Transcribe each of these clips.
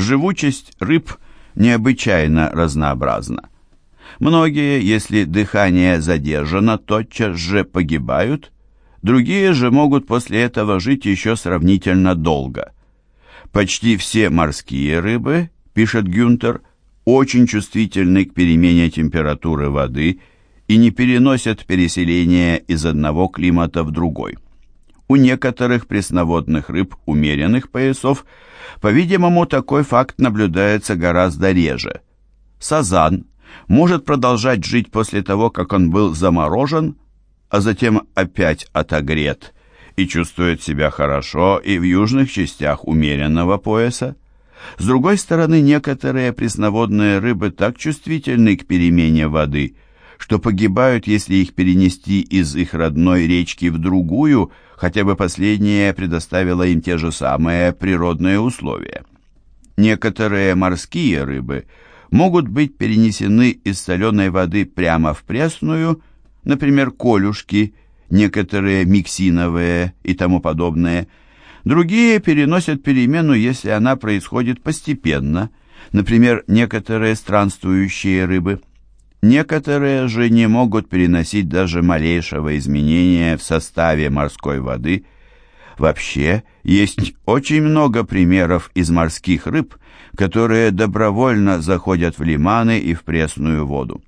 Живучесть рыб необычайно разнообразна. Многие, если дыхание задержано, тотчас же погибают, другие же могут после этого жить еще сравнительно долго. Почти все морские рыбы, пишет Гюнтер, очень чувствительны к перемене температуры воды и не переносят переселения из одного климата в другой. У некоторых пресноводных рыб умеренных поясов, по-видимому, такой факт наблюдается гораздо реже. Сазан может продолжать жить после того, как он был заморожен, а затем опять отогрет, и чувствует себя хорошо и в южных частях умеренного пояса. С другой стороны, некоторые пресноводные рыбы так чувствительны к перемене воды, что погибают, если их перенести из их родной речки в другую, хотя бы последняя предоставила им те же самые природные условия. Некоторые морские рыбы могут быть перенесены из соленой воды прямо в пресную, например, колюшки, некоторые миксиновые и тому подобное – Другие переносят перемену, если она происходит постепенно, например, некоторые странствующие рыбы. Некоторые же не могут переносить даже малейшего изменения в составе морской воды. Вообще, есть очень много примеров из морских рыб, которые добровольно заходят в лиманы и в пресную воду.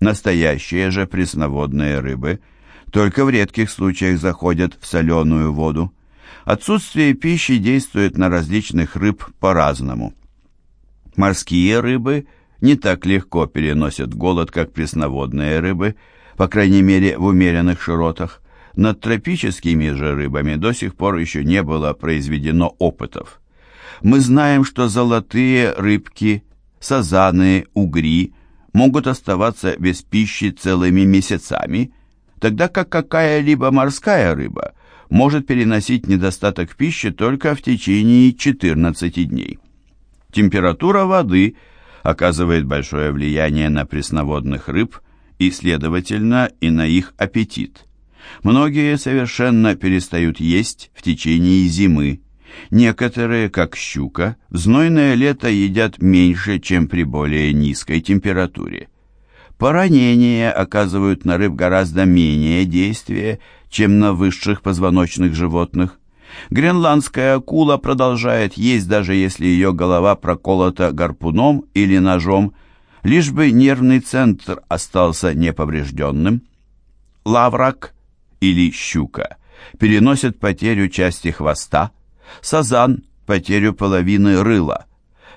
Настоящие же пресноводные рыбы только в редких случаях заходят в соленую воду. Отсутствие пищи действует на различных рыб по-разному. Морские рыбы не так легко переносят голод, как пресноводные рыбы, по крайней мере в умеренных широтах. Над тропическими же рыбами до сих пор еще не было произведено опытов. Мы знаем, что золотые рыбки, сазаны, угри могут оставаться без пищи целыми месяцами, тогда как какая-либо морская рыба может переносить недостаток пищи только в течение 14 дней. Температура воды оказывает большое влияние на пресноводных рыб и, следовательно, и на их аппетит. Многие совершенно перестают есть в течение зимы. Некоторые, как щука, в знойное лето едят меньше, чем при более низкой температуре. Поранения оказывают на рыб гораздо менее действия, чем на высших позвоночных животных. Гренландская акула продолжает есть, даже если ее голова проколота гарпуном или ножом, лишь бы нервный центр остался неповрежденным. Лаврак или щука переносит потерю части хвоста, сазан – потерю половины рыла.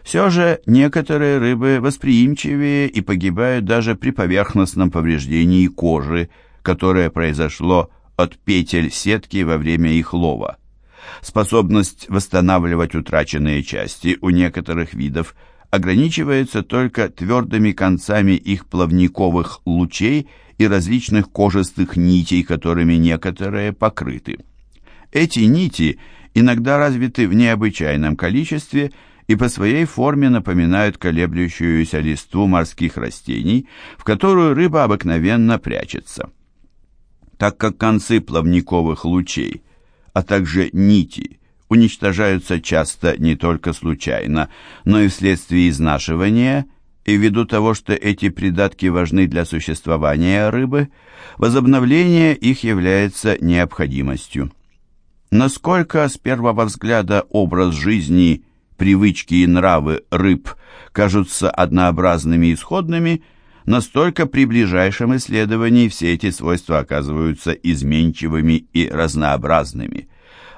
Все же некоторые рыбы восприимчивее и погибают даже при поверхностном повреждении кожи, которое произошло от петель сетки во время их лова. Способность восстанавливать утраченные части у некоторых видов ограничивается только твердыми концами их плавниковых лучей и различных кожистых нитей, которыми некоторые покрыты. Эти нити иногда развиты в необычайном количестве и по своей форме напоминают колеблющуюся листву морских растений, в которую рыба обыкновенно прячется так как концы плавниковых лучей, а также нити уничтожаются часто не только случайно, но и вследствие изнашивания, и ввиду того, что эти придатки важны для существования рыбы, возобновление их является необходимостью. Насколько с первого взгляда образ жизни, привычки и нравы рыб кажутся однообразными исходными – настолько при ближайшем исследовании все эти свойства оказываются изменчивыми и разнообразными.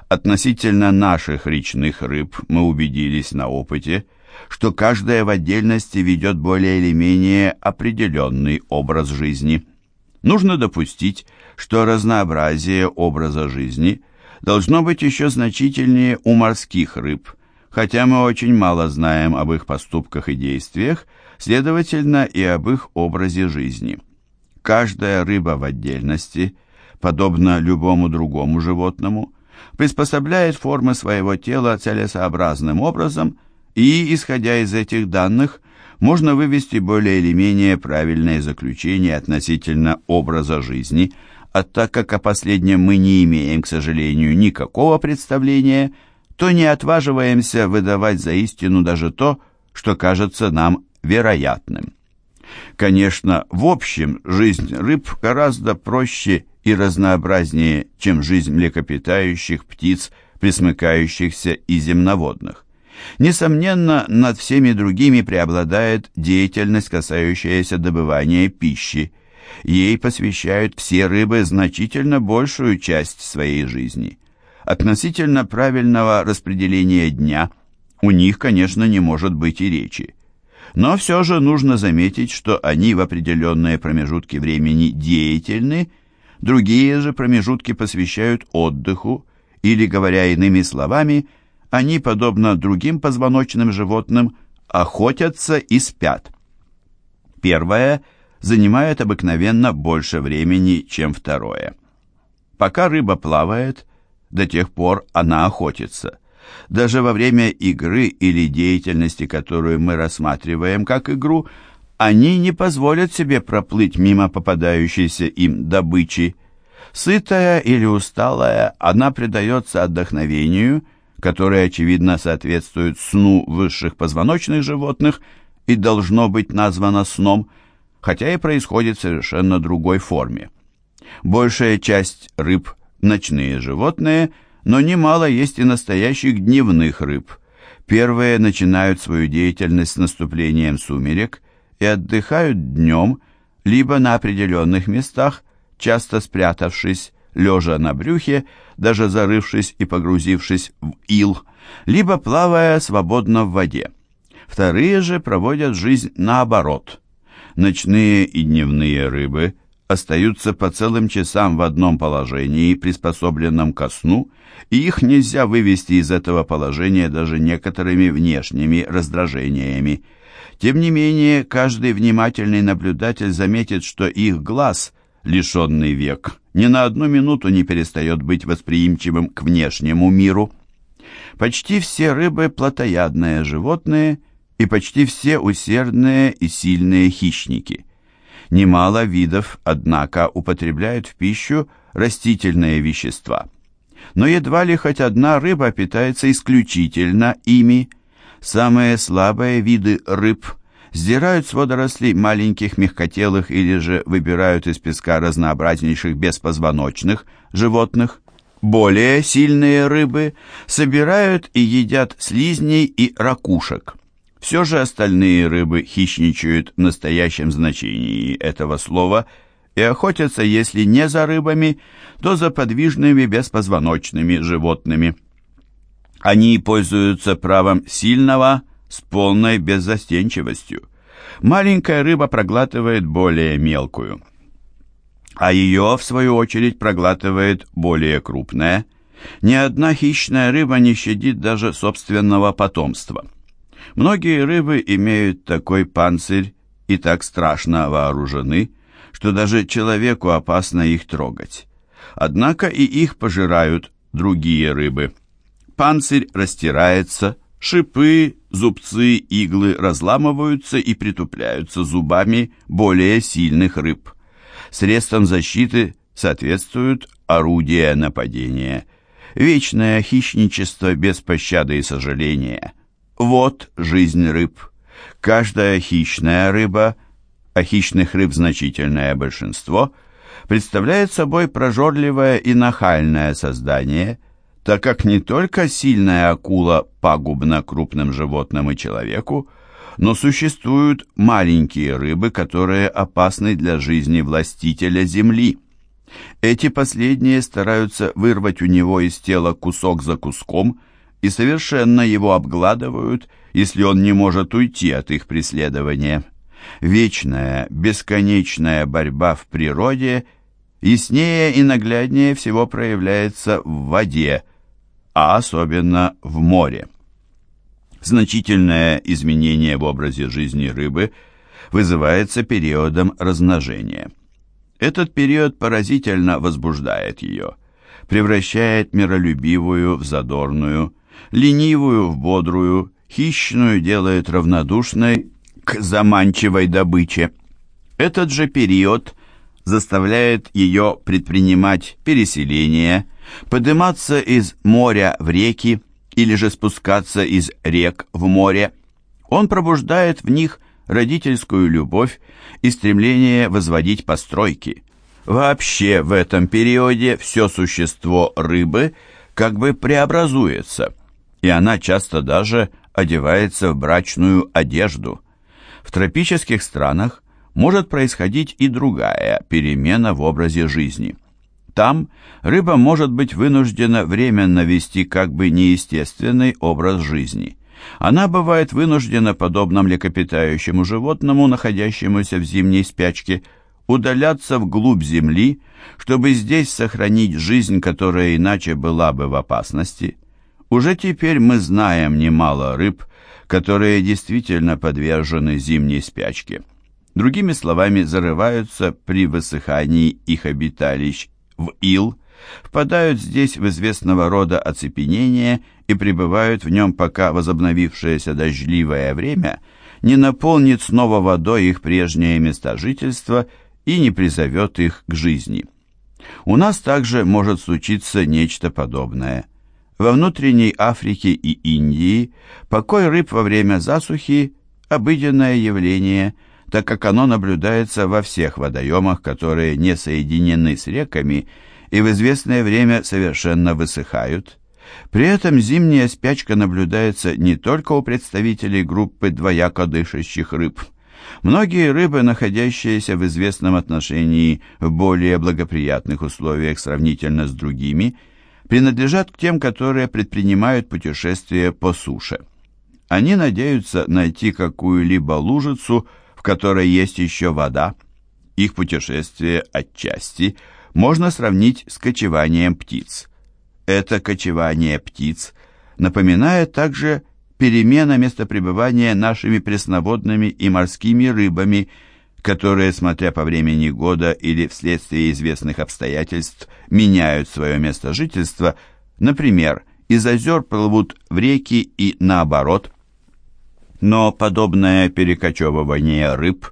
Относительно наших речных рыб мы убедились на опыте, что каждая в отдельности ведет более или менее определенный образ жизни. Нужно допустить, что разнообразие образа жизни должно быть еще значительнее у морских рыб, хотя мы очень мало знаем об их поступках и действиях, следовательно, и об их образе жизни. Каждая рыба в отдельности, подобно любому другому животному, приспособляет формы своего тела целесообразным образом, и, исходя из этих данных, можно вывести более или менее правильное заключение относительно образа жизни, а так как о последнем мы не имеем, к сожалению, никакого представления, то не отваживаемся выдавать за истину даже то, что кажется нам вероятным. Конечно, в общем, жизнь рыб гораздо проще и разнообразнее, чем жизнь млекопитающих, птиц, пресмыкающихся и земноводных. Несомненно, над всеми другими преобладает деятельность, касающаяся добывания пищи. Ей посвящают все рыбы значительно большую часть своей жизни. Относительно правильного распределения дня у них, конечно, не может быть и речи. Но все же нужно заметить, что они в определенные промежутки времени деятельны, другие же промежутки посвящают отдыху, или, говоря иными словами, они, подобно другим позвоночным животным, охотятся и спят. Первое занимает обыкновенно больше времени, чем второе. Пока рыба плавает, до тех пор она охотится. Даже во время игры или деятельности, которую мы рассматриваем как игру, они не позволят себе проплыть мимо попадающейся им добычи. Сытая или усталая, она предается отдохновению, которое, очевидно, соответствует сну высших позвоночных животных и должно быть названо сном, хотя и происходит в совершенно другой форме. Большая часть рыб – ночные животные – но немало есть и настоящих дневных рыб. Первые начинают свою деятельность с наступлением сумерек и отдыхают днем, либо на определенных местах, часто спрятавшись, лежа на брюхе, даже зарывшись и погрузившись в ил, либо плавая свободно в воде. Вторые же проводят жизнь наоборот. Ночные и дневные рыбы остаются по целым часам в одном положении, приспособленном ко сну, и их нельзя вывести из этого положения даже некоторыми внешними раздражениями. Тем не менее, каждый внимательный наблюдатель заметит, что их глаз, лишенный век, ни на одну минуту не перестает быть восприимчивым к внешнему миру. Почти все рыбы – плотоядные животные, и почти все усердные и сильные хищники. Немало видов, однако, употребляют в пищу растительные вещества – но едва ли хоть одна рыба питается исключительно ими. Самые слабые виды рыб сдирают с водорослей маленьких мягкотелых или же выбирают из песка разнообразнейших беспозвоночных животных. Более сильные рыбы собирают и едят слизней и ракушек. Все же остальные рыбы хищничают в настоящем значении этого слова – и охотятся, если не за рыбами, то за подвижными беспозвоночными животными. Они пользуются правом сильного с полной беззастенчивостью. Маленькая рыба проглатывает более мелкую, а ее, в свою очередь, проглатывает более крупная. Ни одна хищная рыба не щадит даже собственного потомства. Многие рыбы имеют такой панцирь и так страшно вооружены, что даже человеку опасно их трогать. Однако и их пожирают другие рыбы. Панцирь растирается, шипы, зубцы, иглы разламываются и притупляются зубами более сильных рыб. Средством защиты соответствуют орудия нападения. Вечное хищничество без пощады и сожаления. Вот жизнь рыб. Каждая хищная рыба – а хищных рыб значительное большинство, представляет собой прожорливое и нахальное создание, так как не только сильная акула пагубна крупным животным и человеку, но существуют маленькие рыбы, которые опасны для жизни властителя земли. Эти последние стараются вырвать у него из тела кусок за куском и совершенно его обгладывают, если он не может уйти от их преследования. Вечная, бесконечная борьба в природе яснее и нагляднее всего проявляется в воде, а особенно в море. Значительное изменение в образе жизни рыбы вызывается периодом размножения. Этот период поразительно возбуждает ее, превращает миролюбивую в задорную, ленивую в бодрую, хищную делает равнодушной к заманчивой добыче. Этот же период заставляет ее предпринимать переселение, подниматься из моря в реки, или же спускаться из рек в море. Он пробуждает в них родительскую любовь и стремление возводить постройки. Вообще в этом периоде все существо рыбы как бы преобразуется, и она часто даже одевается в брачную одежду. В тропических странах может происходить и другая перемена в образе жизни. Там рыба может быть вынуждена временно вести как бы неестественный образ жизни. Она бывает вынуждена, подобно млекопитающему животному, находящемуся в зимней спячке, удаляться вглубь земли, чтобы здесь сохранить жизнь, которая иначе была бы в опасности. Уже теперь мы знаем немало рыб, которые действительно подвержены зимней спячке другими словами, зарываются при высыхании их обиталищ в ил, впадают здесь в известного рода оцепенение и пребывают в нем, пока возобновившееся дождливое время не наполнит снова водой их прежнее места жительства и не призовет их к жизни. У нас также может случиться нечто подобное. Во внутренней Африке и Индии покой рыб во время засухи – обыденное явление – так как оно наблюдается во всех водоемах, которые не соединены с реками и в известное время совершенно высыхают. При этом зимняя спячка наблюдается не только у представителей группы двояко дышащих рыб. Многие рыбы, находящиеся в известном отношении в более благоприятных условиях сравнительно с другими, принадлежат к тем, которые предпринимают путешествия по суше. Они надеются найти какую-либо лужицу, которой есть еще вода. Их путешествие отчасти можно сравнить с кочеванием птиц. Это кочевание птиц напоминает также перемена места пребывания нашими пресноводными и морскими рыбами, которые, смотря по времени года или вследствие известных обстоятельств, меняют свое место жительства, например, из озер плывут в реки и наоборот – но подобное перекочевывание рыб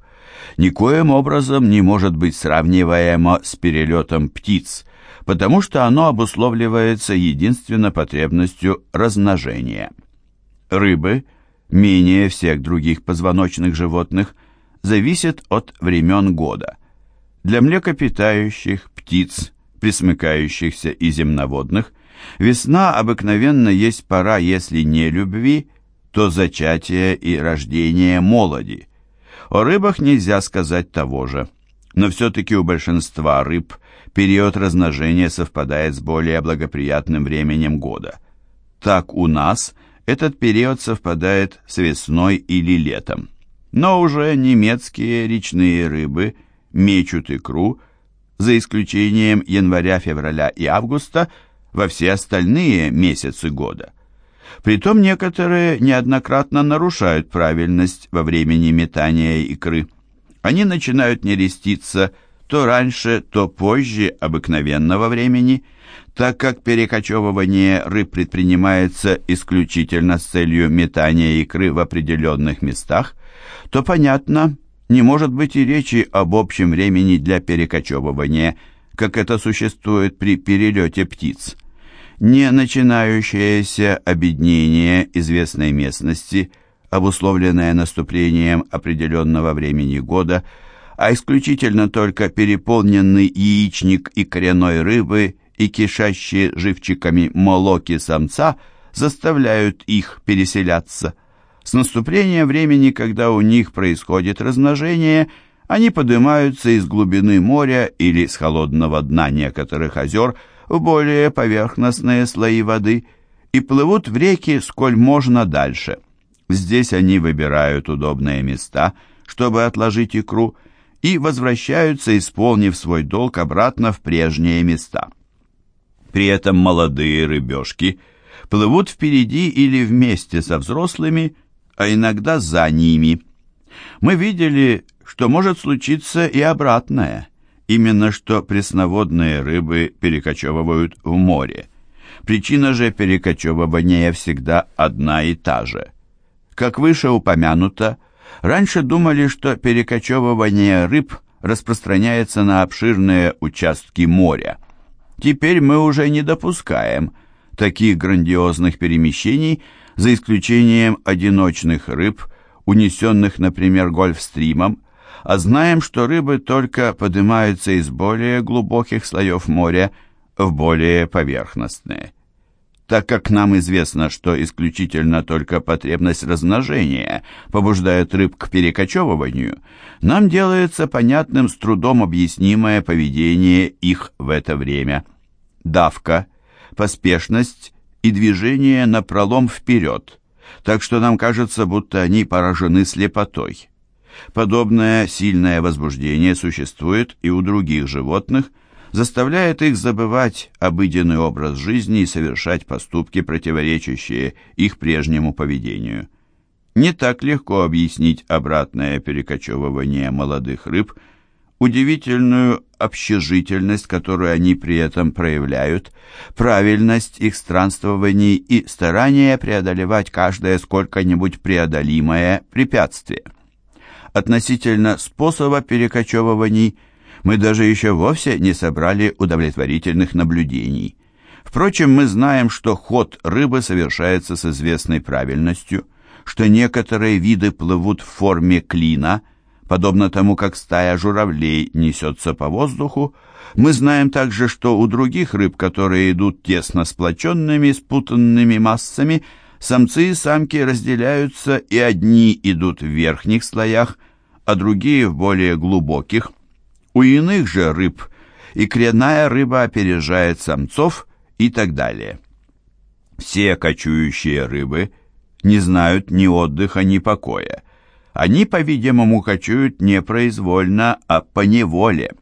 никоим образом не может быть сравниваемо с перелетом птиц, потому что оно обусловливается единственно потребностью размножения. Рыбы, менее всех других позвоночных животных, зависят от времен года. Для млекопитающих, птиц, присмыкающихся и земноводных, весна обыкновенно есть пора, если не любви, то зачатие и рождение молоди. О рыбах нельзя сказать того же, но все-таки у большинства рыб период размножения совпадает с более благоприятным временем года. Так у нас этот период совпадает с весной или летом. Но уже немецкие речные рыбы мечут икру, за исключением января, февраля и августа, во все остальные месяцы года. Притом некоторые неоднократно нарушают правильность во времени метания икры. Они начинают нереститься то раньше, то позже обыкновенного времени, так как перекочевывание рыб предпринимается исключительно с целью метания икры в определенных местах, то, понятно, не может быть и речи об общем времени для перекочевывания, как это существует при перелете птиц. Не начинающееся обеднение известной местности, обусловленное наступлением определенного времени года, а исключительно только переполненный яичник и коренной рыбы и кишащие живчиками молоки самца заставляют их переселяться. С наступлением времени, когда у них происходит размножение, они поднимаются из глубины моря или с холодного дна некоторых озер – в более поверхностные слои воды и плывут в реки сколь можно дальше. Здесь они выбирают удобные места, чтобы отложить икру, и возвращаются, исполнив свой долг обратно в прежние места. При этом молодые рыбешки плывут впереди или вместе со взрослыми, а иногда за ними. Мы видели, что может случиться и обратное – Именно что пресноводные рыбы перекочевывают в море. Причина же перекочевывания всегда одна и та же. Как выше упомянуто, раньше думали, что перекочевывание рыб распространяется на обширные участки моря. Теперь мы уже не допускаем таких грандиозных перемещений, за исключением одиночных рыб, унесенных, например, гольфстримом, а знаем, что рыбы только поднимаются из более глубоких слоев моря в более поверхностные. Так как нам известно, что исключительно только потребность размножения побуждает рыб к перекочевыванию, нам делается понятным с трудом объяснимое поведение их в это время. Давка, поспешность и движение напролом вперед, так что нам кажется, будто они поражены слепотой. Подобное сильное возбуждение существует и у других животных, заставляет их забывать обыденный образ жизни и совершать поступки, противоречащие их прежнему поведению. Не так легко объяснить обратное перекочевывание молодых рыб, удивительную общежительность, которую они при этом проявляют, правильность их странствований и старание преодолевать каждое сколько-нибудь преодолимое препятствие. Относительно способа перекочевываний мы даже еще вовсе не собрали удовлетворительных наблюдений. Впрочем, мы знаем, что ход рыбы совершается с известной правильностью, что некоторые виды плывут в форме клина, подобно тому, как стая журавлей несется по воздуху. Мы знаем также, что у других рыб, которые идут тесно сплоченными, спутанными массами, самцы и самки разделяются, и одни идут в верхних слоях, а другие в более глубоких. У иных же рыб икряная рыба опережает самцов и так далее. Все кочующие рыбы не знают ни отдыха, ни покоя. Они, по-видимому, кочуют не произвольно, а по неволе.